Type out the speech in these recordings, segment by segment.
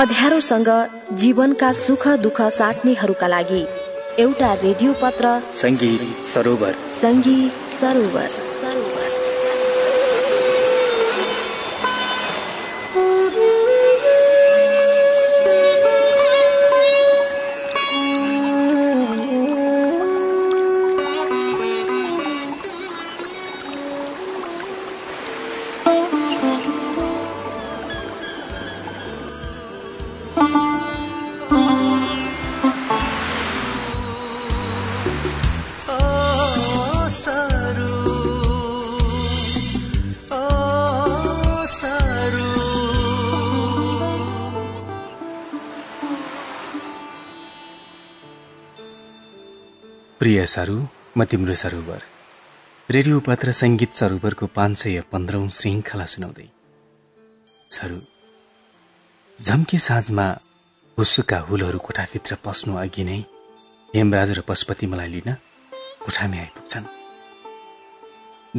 अध्यारोसँग जीवनका सुख दुःख साट्नेहरूका लागि एउटा रेडियो पत्र सङ्गीत सरोवर। सङ्गीत सरोवर। प्रिय सरू म तिम्रो सरोवर। रेडियो पत्र सङ्गीत सरोवरको पाँच सय पन्ध्रौँ श्रृङ्खला सुनाउँदै। सरू झम्के साँझमा हुस्सुका हुलहरू कोठाभित्र पस्नु अघि नै हेमराज र पशुपति मलाई लिन कोठामै आइपुग्छन्।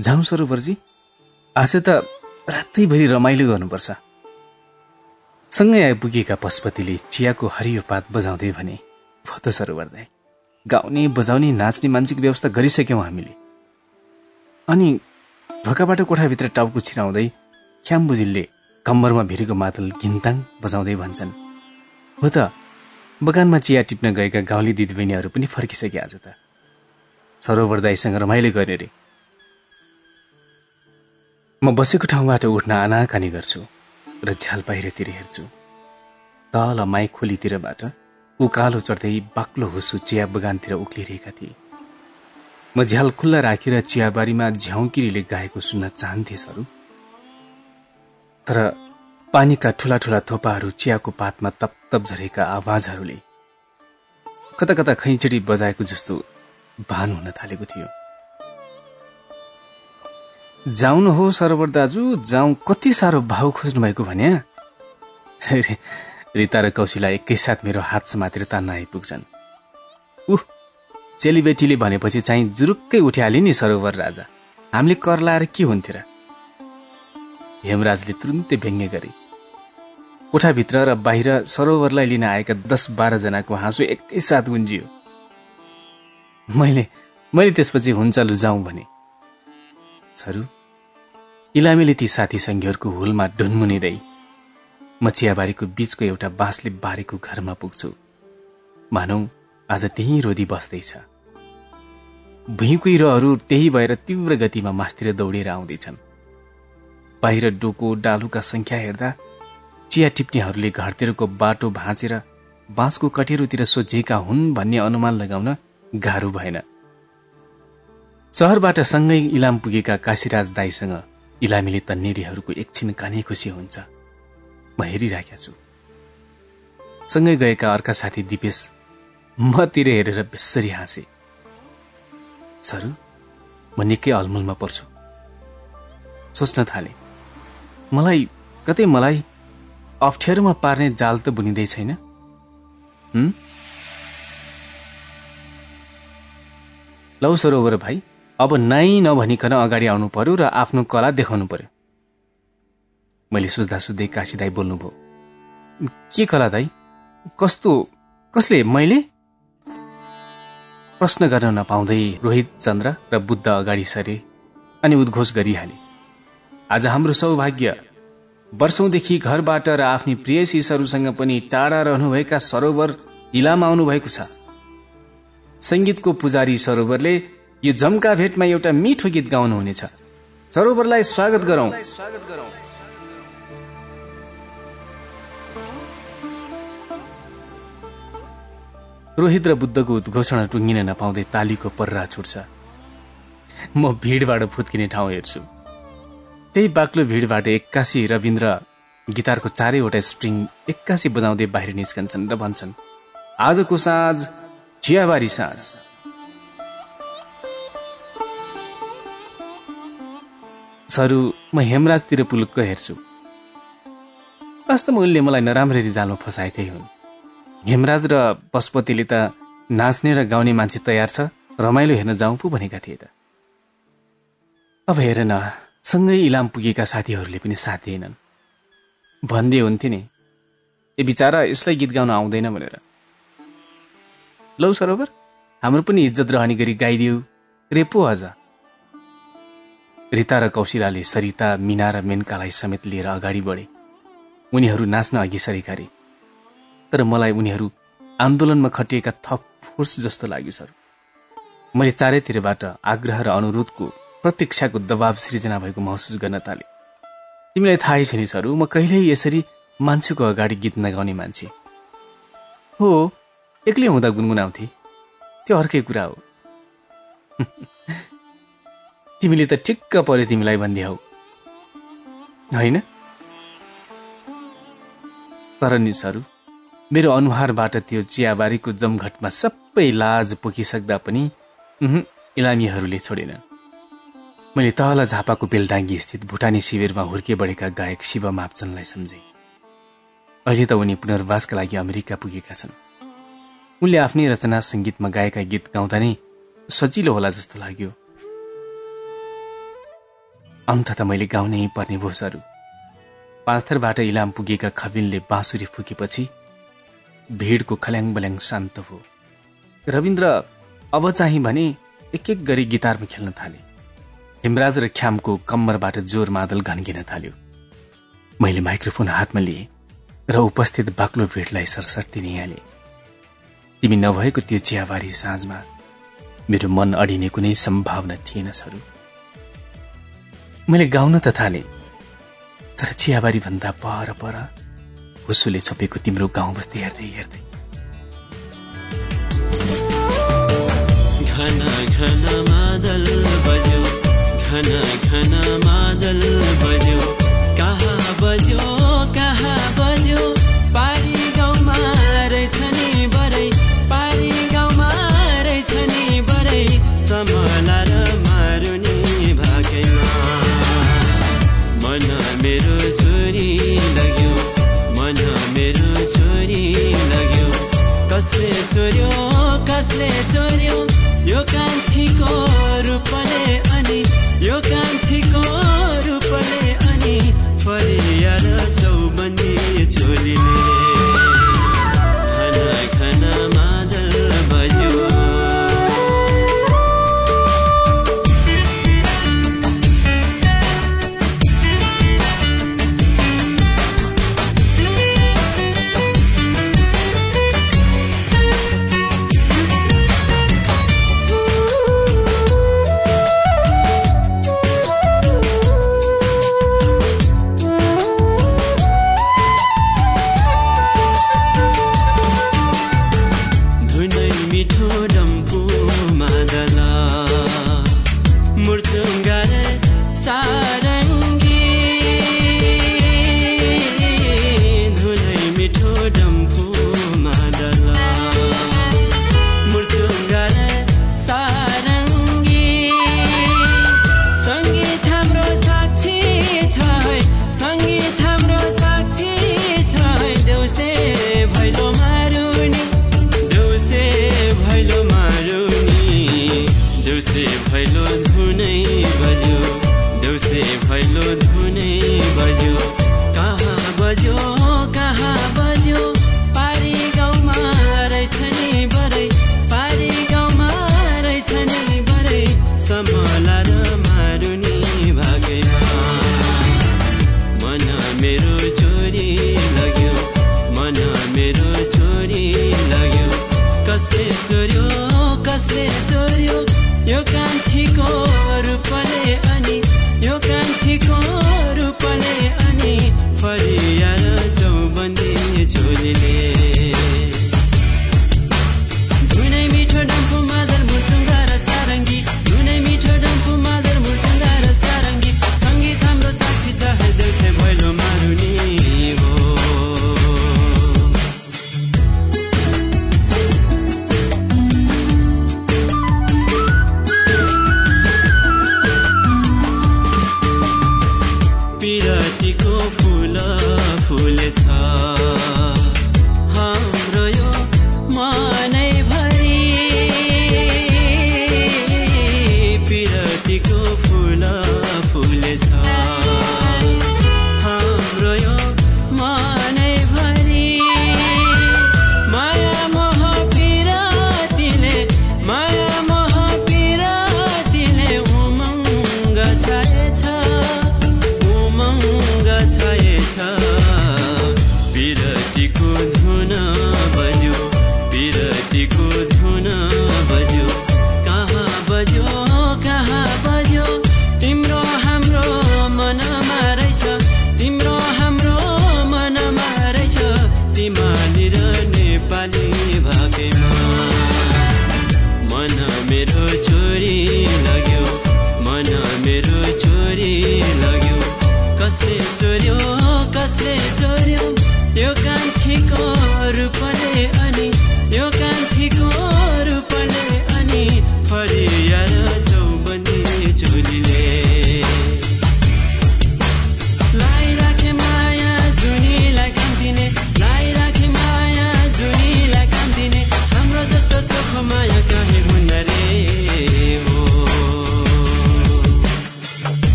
जाउँ सरोवरजी आज त रातैभरि रमाइलो गर्नुपर्छ। सँगै आइपुगेका पशुपतिले चियाको हरियो पात बजाउँदै भने भो त सरोवर गाउने बजाउने नाच्ने मान्छेको व्यवस्था गरिसक्यौँ हामीले। अनि ढोकाबाट कोठाभित्र टाउको छिराउँदै ख्याम्बुजिलले कम्बरमा भिरेको मातल घिन्ताङ बजाउँदै भन्छन् हो त बगानमा चिया टिप्न गएका गाउँले दिदीबहिनीहरू पनि फर्किसके आज त। सरोवर दाईसँग रमाइलो गर्ने रे। म बसेको ठाउँबाट उठ्न आनाकानी गर्छु र झ्याल बाहिरतिर हेर्छु। तल माई खोलीतिरबाट उकालो चढ्दै बाक्लो हुसु चिया बगानतिर उक्लिरहेका थिए। म झ्याल खुल्ला राखेर चियाबारीमा झ्याउकिरीले गाएको सुन्न चाहन्थे सरू। तर पानीका ठुला ठुला थोपाहरू चियाको पातमा तप तप झरेका आवाजहरूले कता कता खैँचडी बजाएको जस्तो भान हुन थालेको थियो। जाउनु हो सरोवर दाजु जाउँ कति साह्रो भाउ खोज्नु भएको भने रिता र कौशिला एकैसाथ मेरो हात समातेर तान्न आइपुग्छन्। उह चेलीबेटीले भनेपछि चाहिँ जुरुक्कै उठिहाल्यो नि सरोवर राजा। हामीले कर लाएर के हुन्थ्यो र हेमराजले तुरुन्तै व्यङ्ग्य गरे। कोठाभित्र र बाहिर सरोवरलाई लिन आएका दस बाह्रजनाको हाँसो एकैसाथ गुन्जियो। मैले मैले त्यसपछि हुन्छ लुजाउँ भने। सरू इलामीले ती साथी सङ्घीयहरूको हुलमा ढुनमुनिँदै म चियाबारीको बीचको एउटा बाँसले बारेको घरमा पुग्छु। मानौ आज त्यही रोधी बस्दैछ। भुइँकुइरोहरू त्यही भएर तीव्र गतिमा मासतिर दौडेर आउँदैछन्। बाहिर डोको डालुका सङ्ख्या हेर्दा चिया टिप्नेहरूले घरतिरको बाटो भाँचेर बाँसको कटेरोतिर सोझेका हुन् भन्ने अनुमान लगाउन गाह्रो भएन। सहरबाट सँगै इलाम पुगेका काशीराज दाईसँग इलामीले तन्नेरीहरूको एकछिन काने खुसी हुन्छ। म हेरिराखेका छु। सँगै गएका अर्का साथी दिपेश मतिर हेरेर बेसरी हाँसे। सर म निकै अलमलमा पर्छु। सोच्न थाले। मलाई कतै मलाई अप्ठ्यारोमा पार्ने जाल त बुनिँदै छैन? लौ सरोवर भाइ अब नाइ नभनिकन अगाडि आउनु पर्यो र आफ्नो कला देखाउनु पर्यो। मैले सोच्दा सोध्दै काशी दाई बोल्नुभयो। के कला दाई? कस्तो कसले मैले? प्रश्न गर्न नपाउँदै रोहित चन्द्र र बुद्ध अगाडि सरे अनि उद्घोष गरिहाले। आज हाम्रो सौभाग्य। वर्षौंदेखि घरबाट र आफ्नी प्रियसीसहरूसँग पनि टाढा रहनुभएका सरोवर इलाम आउनुभएको छ। सङ्गीतको पुजारी सरोवरले यो जम्का भेटमा एउटा मिठो गीत गाउनुहुनेछ। सरोवरलाई स्वागत गरौं। रोहित र बुद्धको उद्घोषणा टुङ्गिन नपाउँदै तालीको पर्रा छुट्छ। म भिडबाट फुत्किने ठाउँ हेर्छु। त्यही बाक्लो भिडबाट एक्कासी रविन्द्र गिटारको चारैवटा स्ट्रिङ एक्कासी बजाउँदै बाहिर निस्कन्छन् र भन्छन् आजको साँझ चियाबारी साँझ। सरू म हेमराजतिर पुलुक्क हेर्छु। वास्तवमा उनले मलाई नराम्ररी जालो फसाएकै हुन्। हेमराज र पशुपतिले त नाच्ने र गाउने मान्छे तयार छ। रमाइलो हेर्न जाउँ पो भनेका थिए त। अब हेर न सँगै इलाम पुगेका साथीहरूले पनि साथ दिएनन्। भन्दै हुन्थे नि ए बिचरा यसलाई गीत गाउन आउँदैन भनेर। लौ सरोवर हाम्रो पनि इज्जत रहने गरी गाइदियो। रेपो अझ रिता र कौशिलाले सरिता मिना र मेनकालाई समेत लिएर अगाडि बढे। उनीहरू नाच्न अघि सरेका रे तर मलाई उनीहरू आन्दोलनमा खटिएका थप फोर्स जस्तो लाग्यो सर। मैले चारैतिरबाट आग्रह र अनुरोधको प्रतीक्षाको दबाव सृजना भएको महसुस गर्न थालेँ। तिमीलाई थाहै छैन सर। म कहिल्यै यसरी मान्छेको अगाडि गीत नगाउने मान्छे। हो एक्लै हुँदा गुनगुनाउँथे। त्यो अर्कै कुरा हो। तिमीले त ठिक्क पर्यो तिमीलाई भनिदियौ होइन? तर नि सरू मेरो अनुहारबाट त्यो चियाबारीको जमघटमा सबै लाज पोखिसक्दा पनि इलामीहरूले छोडेन। मैले तल झापाको बेलडाङ्गी स्थित भुटानी शिविरमा हुर्के बढेका गायक शिव मापचन्दलाई सम्झेँ। अहिले त उनी पुनर्वासका लागि अमेरिका पुगेका छन्। उनले आफ्नै रचना सङ्गीतमा गाएका गीत गाउँदा नै सजिलो होला जस्तो लाग्यो। अन्त त मैले गाउनै पर्ने भोसहरू पाँचथरबाट इलाम पुगेका खबिनले बाँसुरी फुकेपछि भिडको खल्याङ बल्याङ शान्त हो। रविन्द्र अब चाहिँ भने एक एक गरी गिटारमा खेल्न थाले। हिमराज र ख्यामको कम्मरबाट जोर मादल घन्किन थाल्यो। मैले माइक्रोफोन हातमा लिएँ र उपस्थित बाक्लो भिडलाई सरसर्ती निहाले। तिमी नभएको त्यो चियाबारी साँझमा मेरो मन अडिने कुनै सम्भावना थिएन सरू। मैले गाउन त थाले तर चियाबारी भन्दा पर पर हुसुले छोपेको तिम्रो गाउँ बस्ती हेर्दै हेर्दै। घना घना मादल बज्यो घना घना मादल बज्यो। कसले चोर्यो यो कान्छीको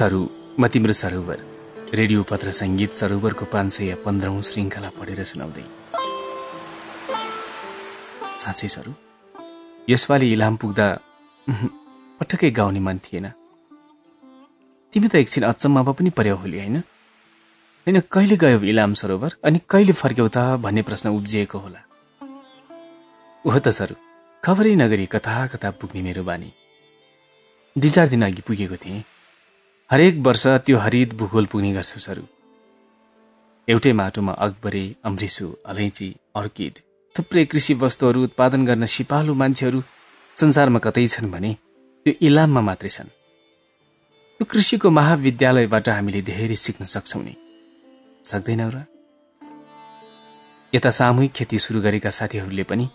सरू म तिम्रो सरोवर रेडियो पत्र सङ्गीत सरोवरको पाँच सय पन्ध्रौँ श्रृङ्खला पढेर सुनाउँदै। साँच्चै सरू यसपालि इलाम पुग्दा पटक्कै गाउने मन थिएन। तिमी त एकछिन अचम्ममा पनि पर्यौ होली होइन? होइन कहिले गयो इलाम सरोवर अनि कहिले फर्क्यौ त भन्ने प्रश्न उब्जिएको होला। हो त सरू खबरै नगरी कता कता पुग्ने मेरो बानी। दुई चार दिन अघि पुगेको थिएँ। हरेक वर्ष त्यो हरित भूगोल पुग्ने गर्छु सरू। एउटै माटोमा अकबरे अम्रिसु अलैँची अर्किड थुप्रै कृषि वस्तुहरू उत्पादन गर्न सिपालु मान्छेहरू संसारमा कतै छन् भने त्यो इलाममा मात्रै छन्। त्यो कृषिको महाविद्यालयबाट हामीले धेरै सिक्न सक्छौँ नि। सक्दैनौ र? यता सामूहिक खेती सुरु गरेका साथीहरूले पनि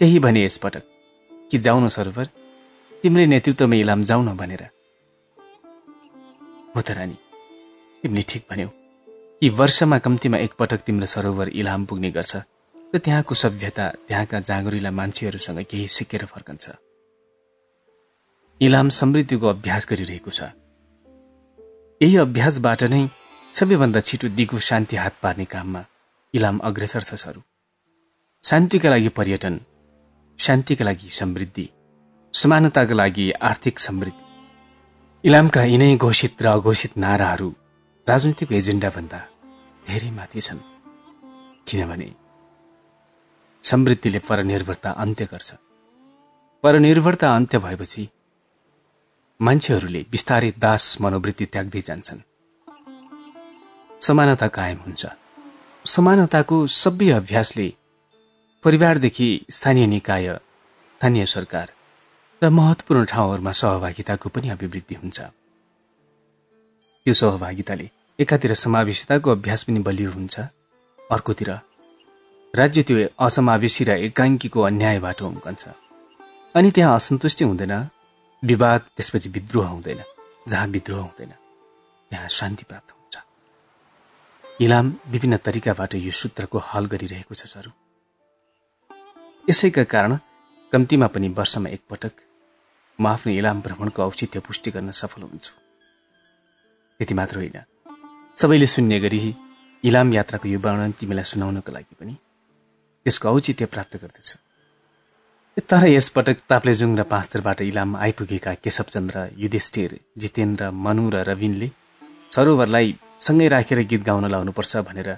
त्यही भने यसपटक कि जाउन सरोवर? तिम्रै नेतृत्वमा इलाम जाउँ न भनेर। हो त रानी। तिमीले ठिक भन्यौ। कि वर्षमा कम्तीमा एकपटक तिम्रो सरोवर इलाम पुग्ने गर्छ र त्यहाँको सभ्यता त्यहाँका जाँगुरिला मान्छेहरूसँग केही सिकेर फर्कन्छ। इलाम समृद्धिको अभ्यास गरिरहेको छ। यही अभ्यासबाट नै सबैभन्दा छिटो दिगो शान्ति हात पार्ने काममा इलाम अग्रसर छ सरू। शान्तिका लागि पर्यटन शान्तिका लागि समृद्धि समानताका लागि आर्थिक समृद्धि। इलामका यिनै घोषित र अघोषित नाराहरू राजनीतिक एजेन्डाभन्दा धेरै माथि छन्। किनभने समृद्धिले परनिर्भरता अन्त्य गर्छ। परनिर्भरता अन्त्य भएपछि मान्छेहरूले बिस्तारै दास मनोवृत्ति त्याग्दै जान्छन्। समानता कायम हुन्छ। समानताको सबै अभ्यासले परिवारदेखि स्थानीय निकाय स्थानीय सरकार र महत्वपूर्ण ठाउँहरूमा सहभागिताको पनि अभिवृद्धि हुन्छ। त्यो सहभागिताले एकातिर समावेशिताको अभ्यास पनि बलियो हुन्छ। अर्कोतिर राज्य त्यो असमावेशी र एकाङ्कीको अन्यायबाट उम्कन्छ अनि त्यहाँ असन्तुष्टि हुँदैन विवाद त्यसपछि विद्रोह हुँदैन जहाँ विद्रोह हुँदैन त्यहाँ शान्ति प्राप्त हुन्छ। इलाम विभिन्न तरिकाबाट यो सूत्रको हल गरिरहेको छ सरू। यसैका कारण कम्तीमा पनि वर्षमा एकपटक म आफ्नो इलाम भ्रमणको औचित्य पुष्टि गर्न सफल हुन्छु। त्यति मात्र होइन। सबैले सुन्ने गरी इलाम यात्राको यो वर्णन तिमीलाई सुनाउनको लागि पनि त्यसको औचित्य प्राप्त गर्दछु। तर यसपटक ताप्लेजुङ र पाँचतरबाट इलाम आइपुगेका केशवचन्द्र युधिष्ठिर जितेन्द्र मनु र रविनले सरोवरलाई सँगै राखेर गीत गाउन लाउनुपर्छ भनेर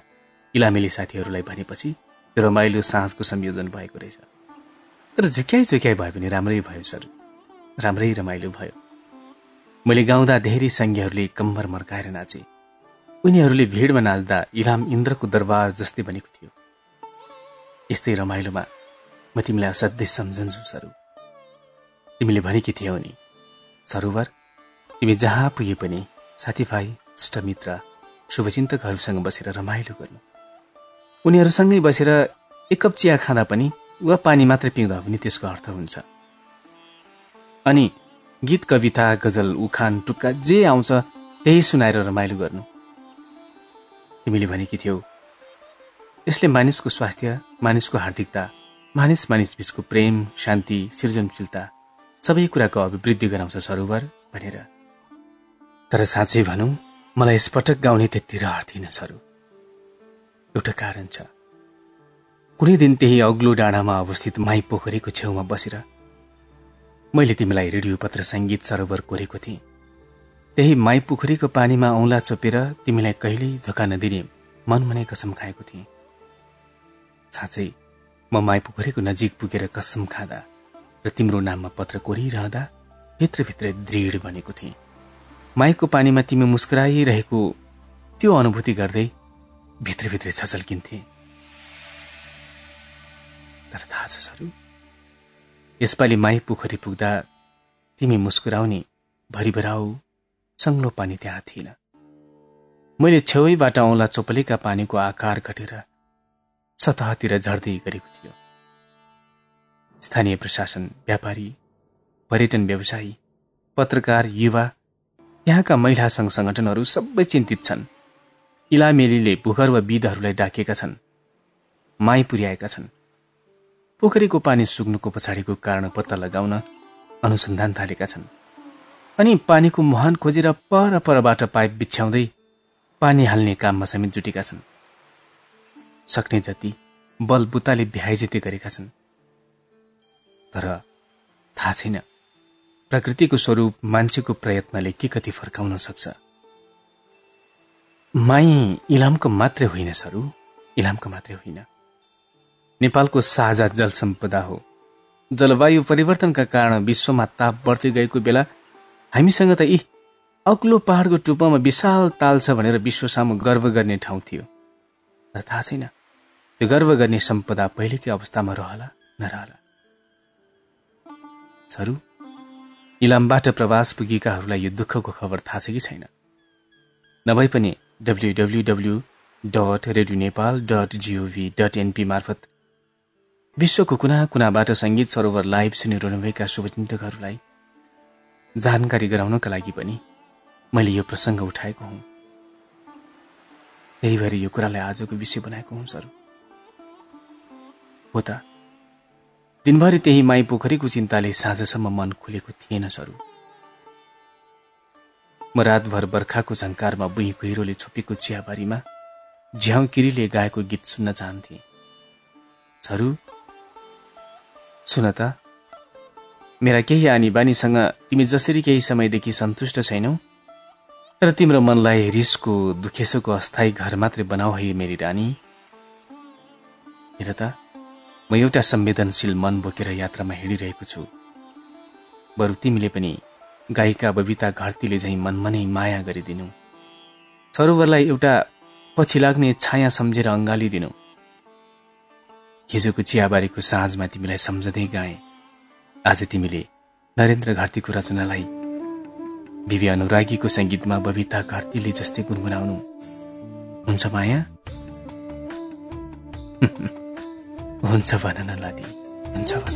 इलामेली साथीहरूलाई भनेपछि रमाइलो साँझको संयोजन भएको रहेछ। तर झुक्याइ झुक्याइ भए पनि राम्रै भयो सर। राम्रै रमाइलो भयो। मैले गाउँदा धेरै सङ्घीयहरूले कम्बर मर्काएर नाचे। उनीहरूले भिडमा नाच्दा इलाम इन्द्रको दरबार जस्तै बनेको थियो। यस्तै रमाइलोमा म तिमीलाई असाध्यै सम्झन्छु सरू। तिमीले भनेकी थियौ नि सरोवर तिमी जहाँ पुगे पनि साथीभाइ इष्टमित्र शुभचिन्तकहरूसँग बसेर रमाइलो गर्नु। उनीहरूसँगै बसेर एक कप चिया खाँदा पनि वा पानी मात्रै पिउँदा पनि त्यसको अर्थ हुन्छ। अनि गीत कविता गजल उखान टुक्का जे आउँछ त्यही सुनाएर रमाइलो गर्नु। तिमीले भनेकी थियौ यसले मानिसको स्वास्थ्य मानिसको हार्दिकता मानिस मानिस बीचको प्रेम शान्ति सृजनशीलता सबै कुराको अभिवृद्धि गराउँछ सरोवर भनेर। तर साँच्चै भनौँ मलाई यसपटक गाउने त्यति रहर थिएन सरू। एउटा कारण छ। कुनै दिन त्यही अग्लो डाँडामा अवस्थित माई पोखरीको छेउमा बसेर मैले तिमीलाई रेडियो पत्र सङ्गीत सरोवर कोरेको थिएँ। त्यही माई पोखरीको पानीमा औँला चोपेर तिमीलाई कहिल्यै धोका नदिने मनमनै कसम खाएको थिएँ। साँच्चै म माई पोखरीको नजिक पुगेर कसम खाँदा र तिम्रो नाममा पत्र कोरिरहँदा भित्रभित्र दृढ बनेको थिएँ। माईको पानीमा तिमी मुस्कुराइरहेको त्यो अनुभूति गर्दै भित्रभित्रै छचल्किन्थे। तर थाहा छ सरू। यसपालि माई पोखरी पुग्दा तिमी मुस्कुराउने भरिभराउ सङ्लो पानी त्यहाँ थिएन। मैले छेउैबाट औँला चोपलेका पानीको आकार घटेर सतहतिर झर्दै गरेको थियो। स्थानीय प्रशासन व्यापारी पर्यटन व्यवसायी पत्रकार युवा यहाँका महिला सङ्घ सङ्गठनहरू सबै चिन्तित छन्। इलामेलीले भूगर्भविदहरूलाई डाकेका छन्। माई पुर्याएका छन्। पोखरीको पानी सुक्नुको पछाडिको कारण पत्ता लगाउन अनुसन्धान थालेका छन्। अनि पानीको मुहान खोजेर पर परबाट पाइप बिछ्याउँदै पानी हाल्ने काममा समेत जुटेका छन्। सक्ने जति बल बुताले भ्याइ गरेका छन्। तर थाहा छैन प्रकृतिको स्वरूप मान्छेको प्रयत्नले के कति फर्काउन सक्छ। माई इलामको मात्रै होइन सरू इलामको मात्रै होइन। नेपालको साझा जल सम्पदा हो। जलवायु परिवर्तनका कारण विश्वमा ताप बढ्दै गएको बेला हामीसँग त यी अग्लो पहाडको टुप्पोमा विशाल ताल छ भनेर विश्व सामु गर्व गर्ने ठाउँ थियो। र थाहा छैन त्यो गर्व गर्ने सम्पदा पहिलेकै अवस्थामा रहला नरहला। छरू इलामबाट प्रवास पुगेकाहरूलाई यो दुःखको खबर थाहा छ कि छैन? नभए पनि W W W dot radio Nepal dot gov dot NP मार्फत विश्वको कुना कुनाबाट सङ्गीत सरोवर लाइभ सुनिरहनुभएका शुभचिन्तकहरूलाई जानकारी गराउनका लागि पनि मैले यो प्रसङ्ग उठाएको हुँ। त्यही भएर यो कुरालाई आजको विषय बनाएको हुँ सर। हो त। दिनभरि त्यही माई पोखरीको चिन्ताले साँझसम्म मन खुलेको थिएन सरू। म रातभर बर्खाको झङ्कारमा बुही कुहिरोले छोपेको चियाबारीमा झ्याउकिरीले गाएको गीत सुन्न चाहन्थे। छरू सुन त। मेरा केही आनी बानीसँग तिमी जसरी केही समयदेखि सन्तुष्ट छैनौ तर तिम्रो मनलाई रिसको दुखेसोको अस्थायी घर मात्रै बनाऊ है मेरी रानी। हेर त म एउटा संवेदनशील मन बोकेर यात्रामा हिँडिरहेको छु। बरु तिमीले पनि गायिका बबिता घरतीले झैँ मनमनै माया गरिदिनु। सरोवरलाई एउटा पछि लाग्ने छाया सम्झेर अङ्गालिदिनु हिजोको चियाबारीको साँझमा तिमीलाई सम्झँदै गाए। आज तिमीले नरेन्द्र घार्तीको रचनालाई विवि अनुरागीको सङ्गीतमा बबिता घार्तीले जस्तै गुनगुनाउनु। हुन्छ माया? हुन्छ भन न हुन्छ भन।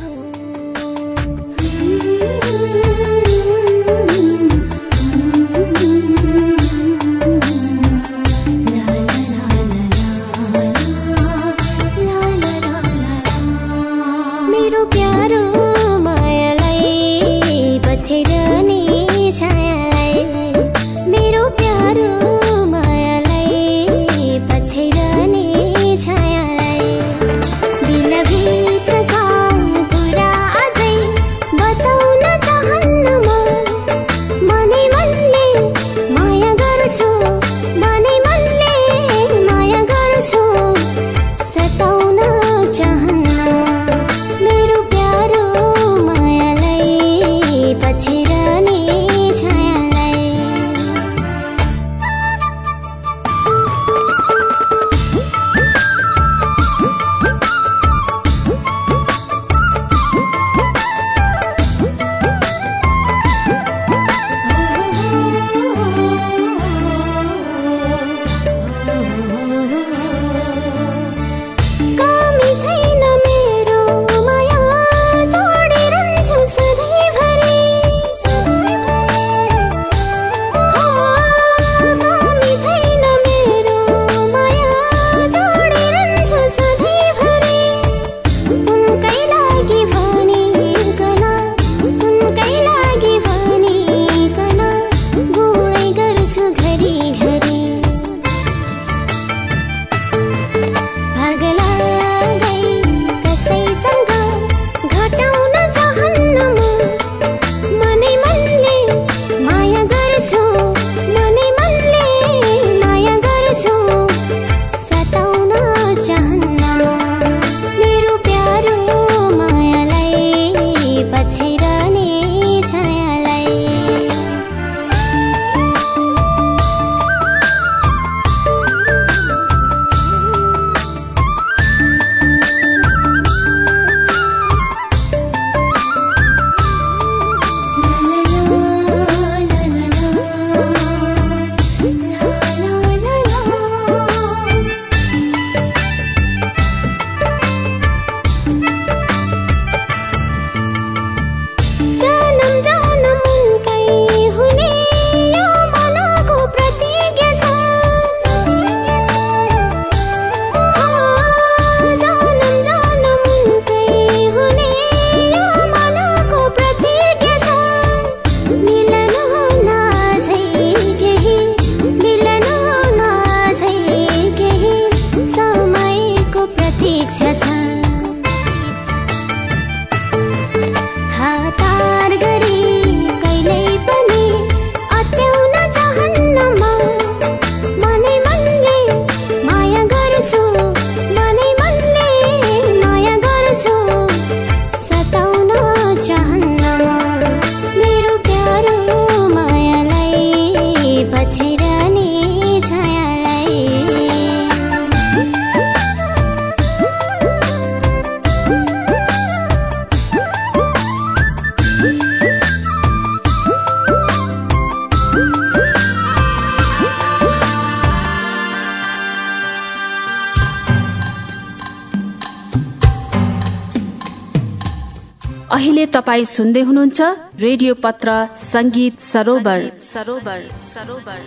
तपाईँ सुन्दै हुनुहुन्छ रेडियो पत्र संगीत सरोवर सरोवर सरोवर।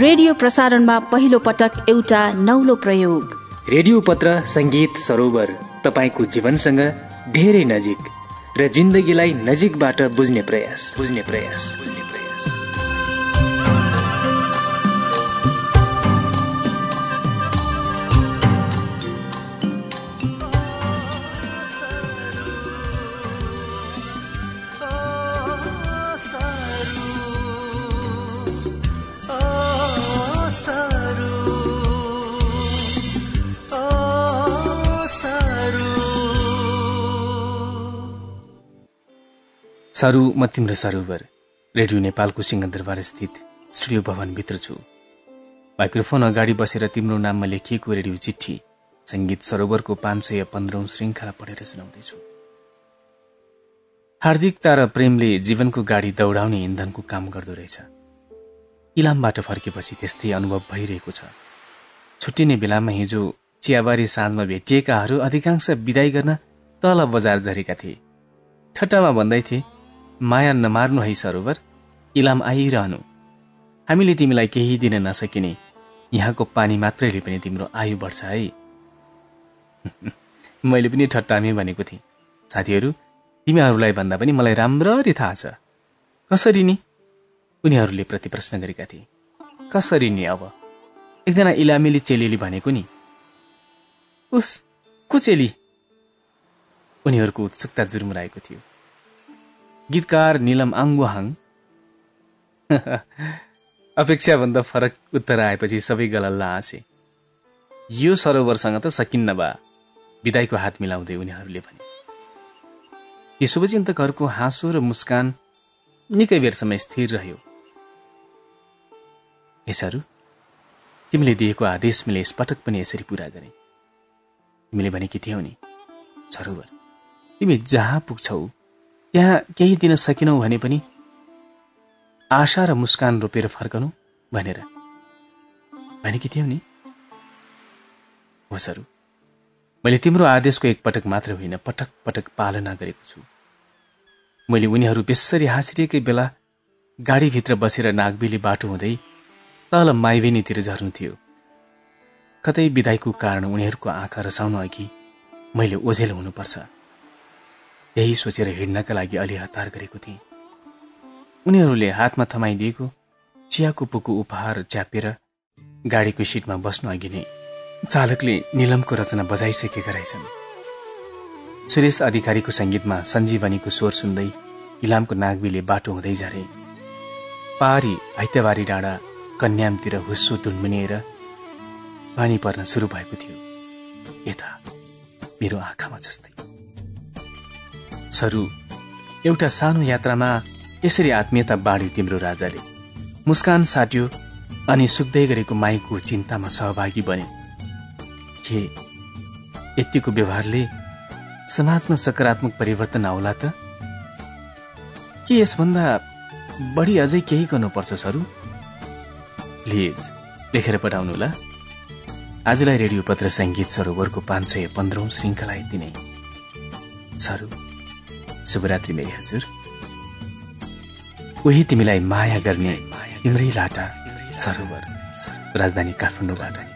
रेडियो प्रसारणमा पहिलो पटक एउटा नौलो प्रयोग। रेडियो पत्र सङ्गीत सरोवर तपाईँको जीवनसँग धेरै नजिक र जिन्दगीलाई नजिकबाट बुझ्ने प्रयास। बुझ्ने प्रयास। सरु म तिम्रो सरोवर रेडियो नेपालको सिंहदरबार स्थित स्टुडियो भवनभित्र छु। माइक्रोफोन अगाडि बसेर तिम्रो नाममा लेखिएको रेडियो चिठी सङ्गीत सरोवरको पाँच सय पन्ध्रौँ श्रृङ्खला पढेर सुनाउँदैछु। हार्दिकता र प्रेमले जीवनको गाडी दौडाउने इन्धनको काम गर्दो रहेछ। इलामबाट फर्केपछि त्यस्तै अनुभव भइरहेको छ। छुट्टिने बेलामा हिजो चियाबारी साँझमा भेटिएकाहरू अधिकांश विदाई गर्न तल बजार झरेका थिए। ठट्टामा भन्दै थिए माया नमार्नु है सरोवर। इलाम आइरहनु। हामीले तिमीलाई केही दिन नसकिने यहाँको पानी मात्रैले पनि तिम्रो आयु बढ्छ है। मैले पनि ठट्टामै भनेको थिएँ। साथीहरू तिमीहरूलाई भन्दा पनि मलाई राम्ररी थाहा छ। कसरी नि? उनीहरूले प्रतिप्रश्न गरेका थिए। कसरी नि अब? एकजना इलामेली चेलीले भनेको नि उस को चेली? उनीहरूको उत्सुकता जुर्मुराएको थियो। गीतकार निलम आङ्गुहाङ। अपेक्षाभन्दा फरक उत्तर आएपछि सबै गलल्ला हाँसे। यो सरोवरसँग त सकिन्न बा। विदाईको हात मिलाउँदै उनीहरूले भने यी शुभचिन्तकहरूको हाँसो र मुस्कान निकै बेरसम्म स्थिर रह्यो। यसहरू तिमीले दिएको आदेश मैले यसपटक पनि यसरी पुरा गरे। तिमीले भनेकी थियौ नि? सरोवर तिमी जहाँ पुग्छौ त्यहाँ केही दिन सकेनौ भने पनि आशा र मुस्कान रोपेर फर्कनु भनेर। भनेकी थियौ नि। होसहरू मैले तिम्रो आदेशको एकपटक मात्र होइन पटक पटक पालना गरेको छु। मैले उनीहरू बेसरी हाँसिरहेकै बेला गाडीभित्र बसेर नागबेली बाटो हुँदै तल माइबेनीतिर झर्नु थियो। कतै विदाईको कारण उनीहरूको आँखा रसाउन अघि मैले ओझेल हुनुपर्छ। यही सोचेर हिँड्नका लागि अलि हतार गरेको थिएँ। उनीहरूले हातमा थमाइदिएको चियाको पुको उपहार च्यापेर गाडीको सिटमा बस्नु अघि नै चालकले निलमको रचना बजाइसकेका रहेछन्। सुरेश अधिकारीको सङ्गीतमा सञ्जीवनीको स्वर सुन्दै इलामको नागबीले बाटो हुँदै झरे। पारी आइतेबारी डाँडा कन्यामतिर हुस्सो टुनमुनिएर पानी पर्न सुरु भएको थियो। यता मेरो आँखामा जस्तै। सरू एउटा सानो यात्रामा यसरी आत्मीयता बाँड्यो तिम्रो राजाले। मुस्कान साट्यो अनि सुक्दै गरेको माईको चिन्तामा सहभागी बने के? यतिको व्यवहारले समाजमा सकारात्मक परिवर्तन आउला त? के यसभन्दा बढी अझै केही गर्नुपर्छ सरू? प्लिज लेखेर पठाउनुहोला आजलाई रेडियो पत्र सङ्गीत सरोवरको पाँच सय पन्ध्रौँ श्रृङ्खला यति नै। सरू शुभरात्रि मेरी हजुर। उही तिमीलाई माया गर्ने तिम्रै लाटा सरोवर राजधानी काठमाडौँबाट।